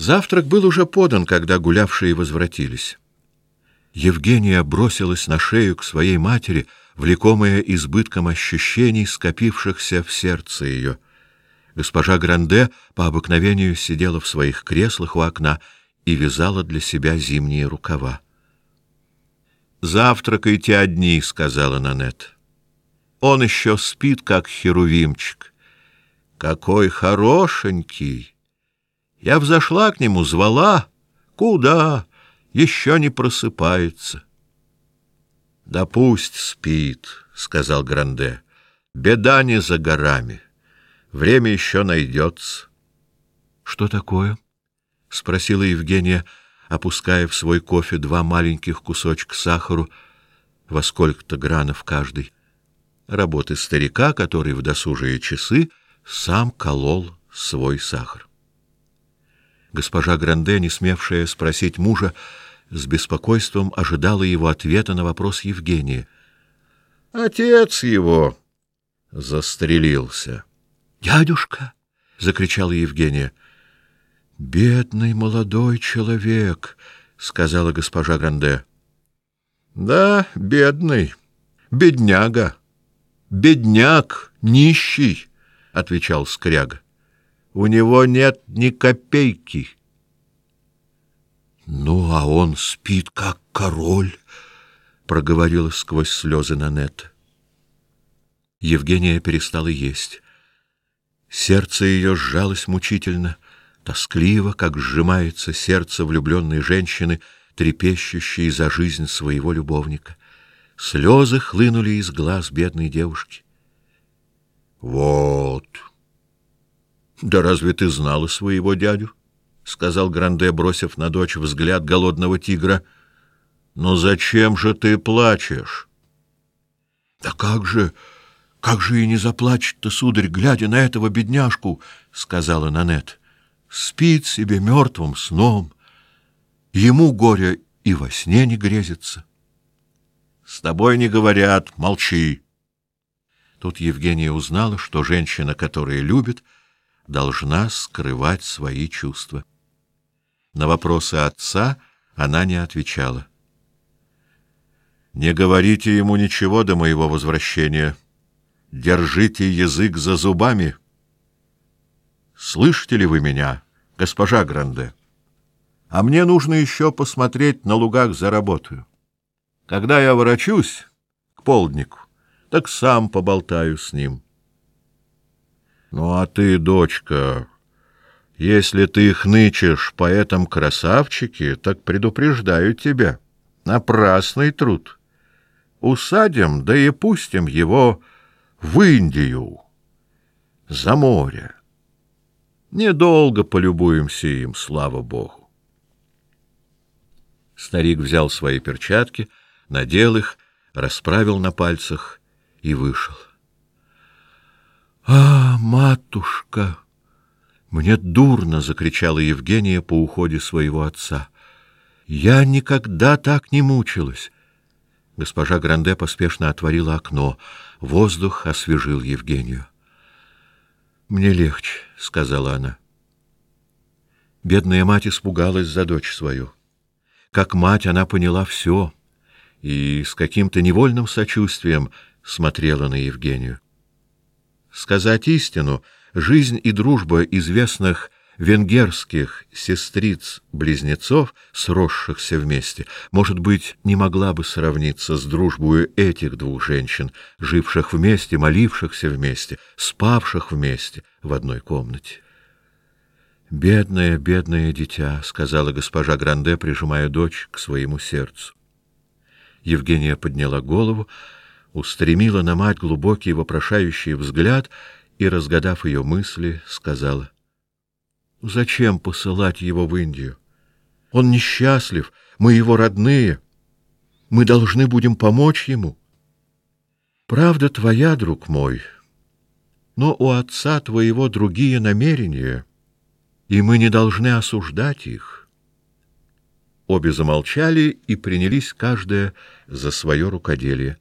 Завтрак был уже подан, когда гулявшие возвратились. Евгения бросилась на шею к своей матери, влекомая избытком ощущений, скопившихся в сердце ее. Госпожа Гранде по обыкновению сидела в своих креслах у окна и вязала для себя зимние рукава. «Завтракайте одни», — сказала Нанет. «Он еще спит, как херувимчик. Какой хорошенький!» Я взошла к нему, звала. Куда? Еще не просыпается. — Да пусть спит, — сказал Гранде. — Беда не за горами. Время еще найдется. — Что такое? — спросила Евгения, опуская в свой кофе два маленьких кусочка сахару, во сколько-то гранов каждый. Работы старика, который в досужие часы сам колол свой сахар. Госпожа Гранде, не смевшая спросить мужа, с беспокойством ожидала его ответа на вопрос Евгения. Отец его застрелился. Дядюшка, закричала Евгения. Бедный молодой человек, сказала госпожа Гранде. Да, бедный, бедняга. Бедняк, нищий, отвечал скряга. У него нет ни копейки. Ну, а он спит как король, проговорила сквозь слезы Нанет. Евгения перестала есть. Сердце ее сжалось мучительно, тоскливо, как сжимается сердце влюбленной женщины, трепещущей за жизнь своего любовника. Слезы хлынули из глаз бедной девушки. Вот, да разве ты знала своего дядю? сказал Гранде, бросив на дочь взгляд голодного тигра. Но зачем же ты плачешь? Да как же, как же и не заплачет-то, сударь, глядя на этого бедняжку, сказала Нанет. Спит себе мертвым сном. Ему горе и во сне не грезится. С тобой не говорят, молчи. Тут Евгения узнала, что женщина, которая любит, должна скрывать свои чувства. На вопросы отца она не отвечала. Не говорите ему ничего до моего возвращения. Держите язык за зубами. Слышите ли вы меня, госпожа Гранде? А мне нужно еще посмотреть на лугах за работу. Когда я ворочусь к полднику, так сам поболтаю с ним. Ну а ты, дочка, если ты хнычешь по этому красавчике, так предупреждаю тебя. Напрасный труд. Усадим, да и пустим его в Индию, за море. Недолго полюбуемся им, слава богу. Старик взял свои перчатки, надел их, расправил на пальцах и вышел. А, матушка! Мне дурно, закричала Евгения по уходе своего отца. Я никогда так не мучилась. Госпожа Гранде поспешно отворила окно. Воздух освежил Евгению. Мне легче, сказала она. Бедная мать испугалась за дочь свою. Как мать она поняла все и с каким-то невольным сочувствием смотрела на Евгению. Сказать истину, жизнь и дружба известных венгерских сестриц-близнецов, сросшихся вместе, может быть, не могла бы сравниться с дружбой этих двух женщин, живших вместе, молившихся вместе, спавших вместе в одной комнате. Бедное, бедное дитя, сказала госпожа Гранде, прижимая дочь к своему сердцу. Евгения подняла голову, устремила на мать глубокий вопрошающий взгляд и, разгадав ее мысли, сказала: "Зачем посылать его в Индию? Он несчастлив, мы его родные. Мы должны будем помочь ему. Правда твоя, друг мой, но у отца твоего другие намерения, и мы не должны осуждать их". Обе замолчали и принялись каждая за свое рукоделие.